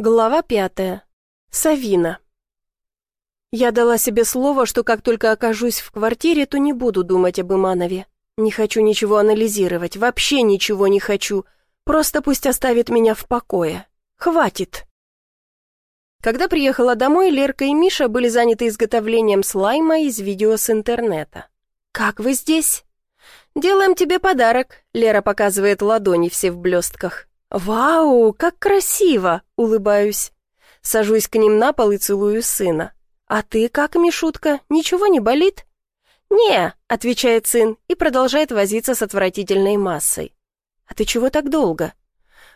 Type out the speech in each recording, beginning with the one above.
Глава пятая. Савина. Я дала себе слово, что как только окажусь в квартире, то не буду думать об Иманове. Не хочу ничего анализировать, вообще ничего не хочу. Просто пусть оставит меня в покое. Хватит. Когда приехала домой, Лерка и Миша были заняты изготовлением слайма из видео с интернета. «Как вы здесь?» «Делаем тебе подарок», — Лера показывает ладони все в блестках. «Вау, как красиво!» — улыбаюсь. Сажусь к ним на пол и целую сына. «А ты как, Мишутка, ничего не болит?» «Не», — отвечает сын и продолжает возиться с отвратительной массой. «А ты чего так долго?»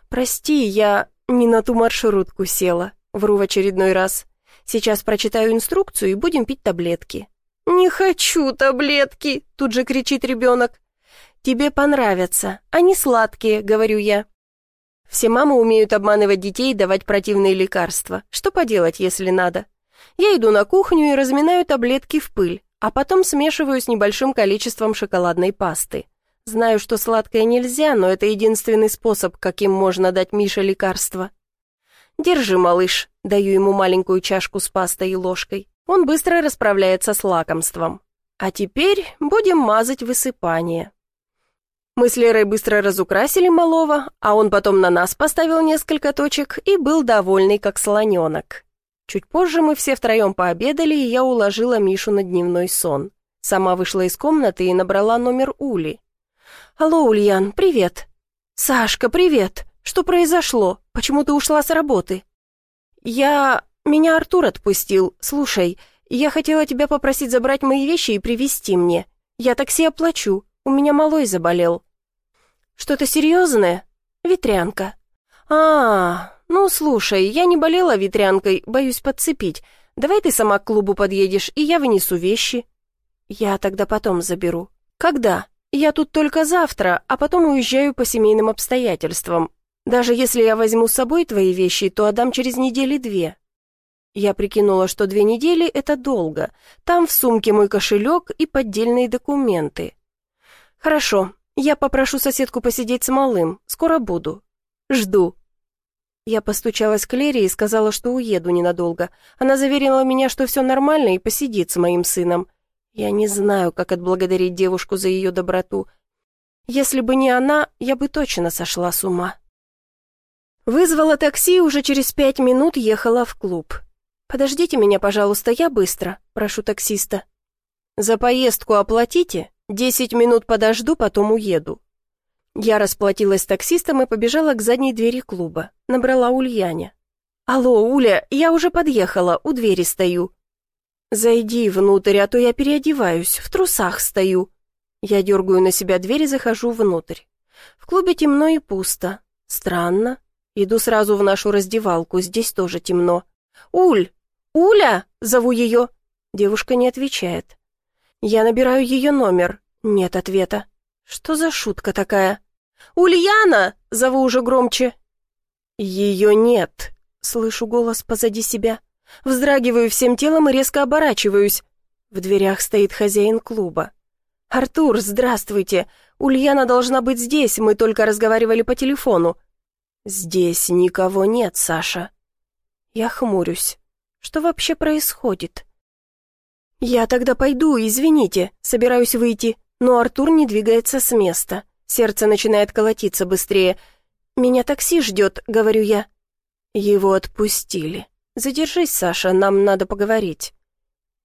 «Прости, я не на ту маршрутку села», — вру в очередной раз. «Сейчас прочитаю инструкцию и будем пить таблетки». «Не хочу таблетки!» — тут же кричит ребенок. «Тебе понравятся, они сладкие», — говорю я. Все мамы умеют обманывать детей и давать противные лекарства. Что поделать, если надо? Я иду на кухню и разминаю таблетки в пыль, а потом смешиваю с небольшим количеством шоколадной пасты. Знаю, что сладкое нельзя, но это единственный способ, каким можно дать Мише лекарство. «Держи, малыш», — даю ему маленькую чашку с пастой и ложкой. Он быстро расправляется с лакомством. А теперь будем мазать высыпание. Мы с Лерой быстро разукрасили малого, а он потом на нас поставил несколько точек и был довольный, как слоненок. Чуть позже мы все втроем пообедали, и я уложила Мишу на дневной сон. Сама вышла из комнаты и набрала номер Ули. «Алло, Ульян, привет!» «Сашка, привет! Что произошло? Почему ты ушла с работы?» «Я... Меня Артур отпустил. Слушай, я хотела тебя попросить забрать мои вещи и привезти мне. Я такси оплачу. У меня малой заболел». «Что-то серьезное?» «Ветрянка». «А, ну слушай, я не болела ветрянкой, боюсь подцепить. Давай ты сама к клубу подъедешь, и я вынесу вещи». «Я тогда потом заберу». «Когда?» «Я тут только завтра, а потом уезжаю по семейным обстоятельствам. Даже если я возьму с собой твои вещи, то отдам через недели две». Я прикинула, что две недели — это долго. Там в сумке мой кошелек и поддельные документы. «Хорошо, я попрошу соседку посидеть с малым. Скоро буду. Жду». Я постучалась к Лере и сказала, что уеду ненадолго. Она заверила меня, что все нормально и посидит с моим сыном. Я не знаю, как отблагодарить девушку за ее доброту. Если бы не она, я бы точно сошла с ума. Вызвала такси и уже через пять минут ехала в клуб. «Подождите меня, пожалуйста, я быстро», — прошу таксиста. «За поездку оплатите?» Десять минут подожду, потом уеду». Я расплатилась с таксистом и побежала к задней двери клуба. Набрала Ульяне. «Алло, Уля, я уже подъехала, у двери стою». «Зайди внутрь, а то я переодеваюсь, в трусах стою». Я дергаю на себя дверь и захожу внутрь. В клубе темно и пусто. Странно. Иду сразу в нашу раздевалку, здесь тоже темно. «Уль! Уля!» — зову ее. Девушка не отвечает. Я набираю ее номер. Нет ответа. Что за шутка такая? «Ульяна!» — зову уже громче. Ее нет. Слышу голос позади себя. Вздрагиваю всем телом и резко оборачиваюсь. В дверях стоит хозяин клуба. «Артур, здравствуйте! Ульяна должна быть здесь, мы только разговаривали по телефону». «Здесь никого нет, Саша». Я хмурюсь. Что вообще происходит? «Я тогда пойду, извините, собираюсь выйти, но Артур не двигается с места. Сердце начинает колотиться быстрее. «Меня такси ждет», — говорю я. Его отпустили. «Задержись, Саша, нам надо поговорить».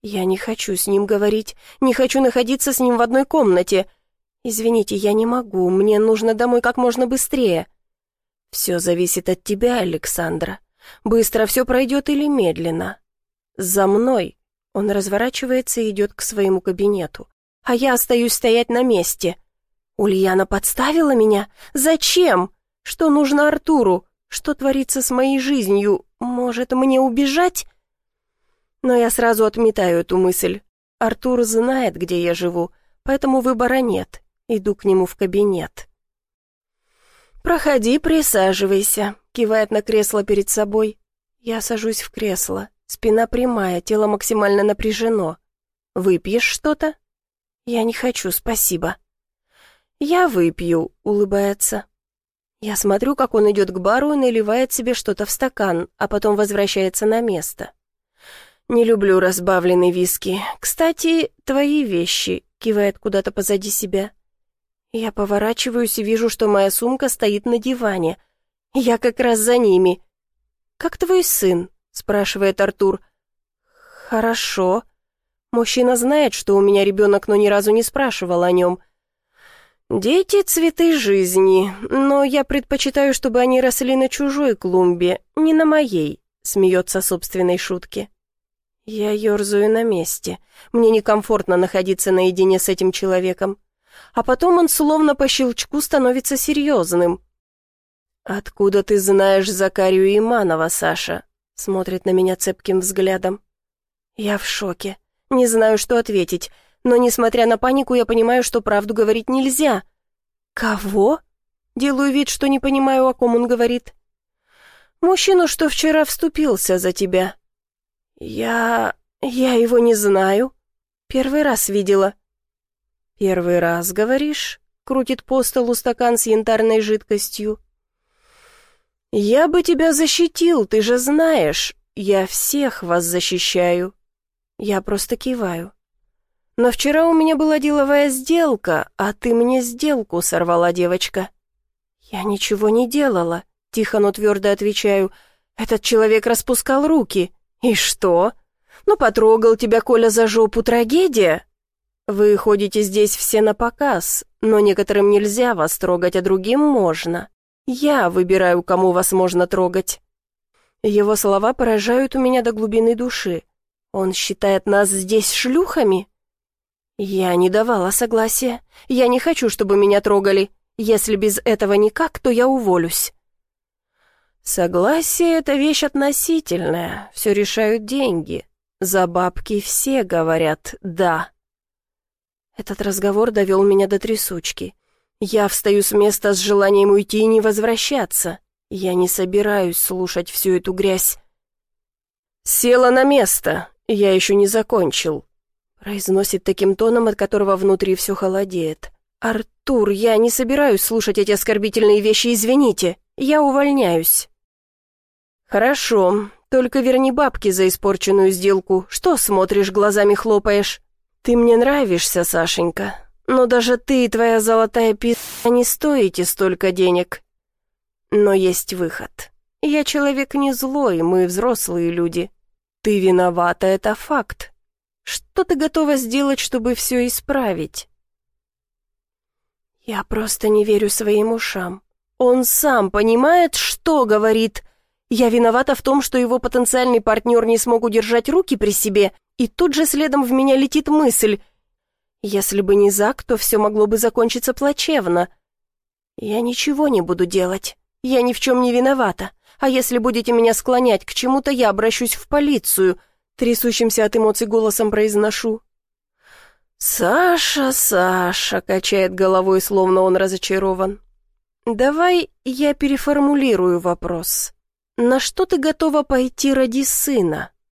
«Я не хочу с ним говорить, не хочу находиться с ним в одной комнате. Извините, я не могу, мне нужно домой как можно быстрее». «Все зависит от тебя, Александра. Быстро все пройдет или медленно. За мной». Он разворачивается и идет к своему кабинету. А я остаюсь стоять на месте. Ульяна подставила меня? Зачем? Что нужно Артуру? Что творится с моей жизнью? Может, мне убежать? Но я сразу отметаю эту мысль. Артур знает, где я живу, поэтому выбора нет. Иду к нему в кабинет. «Проходи, присаживайся», — кивает на кресло перед собой. Я сажусь в кресло. Спина прямая, тело максимально напряжено. Выпьешь что-то? Я не хочу, спасибо. Я выпью, улыбается. Я смотрю, как он идет к бару и наливает себе что-то в стакан, а потом возвращается на место. «Не люблю разбавленный виски. Кстати, твои вещи», — кивает куда-то позади себя. Я поворачиваюсь и вижу, что моя сумка стоит на диване. Я как раз за ними. «Как твой сын?» — спрашивает Артур. «Хорошо. Мужчина знает, что у меня ребенок, но ни разу не спрашивал о нем. Дети — цветы жизни, но я предпочитаю, чтобы они росли на чужой клумбе, не на моей», — смеется собственной шутке. Я ерзаю на месте. Мне некомфортно находиться наедине с этим человеком. А потом он словно по щелчку становится серьезным. «Откуда ты знаешь Закарию Иманова, Саша?» Смотрит на меня цепким взглядом. Я в шоке. Не знаю, что ответить, но, несмотря на панику, я понимаю, что правду говорить нельзя. «Кого?» Делаю вид, что не понимаю, о ком он говорит. «Мужчину, что вчера вступился за тебя». «Я... я его не знаю. Первый раз видела». «Первый раз, говоришь?» — крутит по столу стакан с янтарной жидкостью. «Я бы тебя защитил, ты же знаешь. Я всех вас защищаю. Я просто киваю. Но вчера у меня была деловая сделка, а ты мне сделку сорвала, девочка. Я ничего не делала, тихо, но твердо отвечаю. Этот человек распускал руки. И что? Ну, потрогал тебя Коля за жопу, трагедия. Вы ходите здесь все на показ, но некоторым нельзя вас трогать, а другим можно. Я выбираю, кому вас можно трогать. Его слова поражают у меня до глубины души. Он считает нас здесь шлюхами? Я не давала согласия. Я не хочу, чтобы меня трогали. Если без этого никак, то я уволюсь. Согласие — это вещь относительная. Все решают деньги. За бабки все говорят «да». Этот разговор довел меня до трясучки. Я встаю с места с желанием уйти и не возвращаться. Я не собираюсь слушать всю эту грязь. «Села на место. «Я еще не закончил», — произносит таким тоном, от которого внутри все холодеет. «Артур, я не собираюсь слушать эти оскорбительные вещи, извините. Я увольняюсь». «Хорошо, только верни бабки за испорченную сделку. Что смотришь, глазами хлопаешь? Ты мне нравишься, Сашенька, но даже ты и твоя золотая пи***а не стоите столько денег. Но есть выход. Я человек не злой, мы взрослые люди. Ты виновата, это факт. Что ты готова сделать, чтобы все исправить? Я просто не верю своим ушам. Он сам понимает, что говорит. Я виновата в том, что его потенциальный партнер не смог удержать руки при себе, и тут же следом в меня летит мысль. Если бы не Зак, то все могло бы закончиться плачевно. Я ничего не буду делать. Я ни в чем не виновата. А если будете меня склонять к чему-то, я обращусь в полицию», трясущимся от эмоций голосом произношу. «Саша, Саша», — качает головой, словно он разочарован. «Давай я переформулирую вопрос. На что ты готова пойти ради сына?»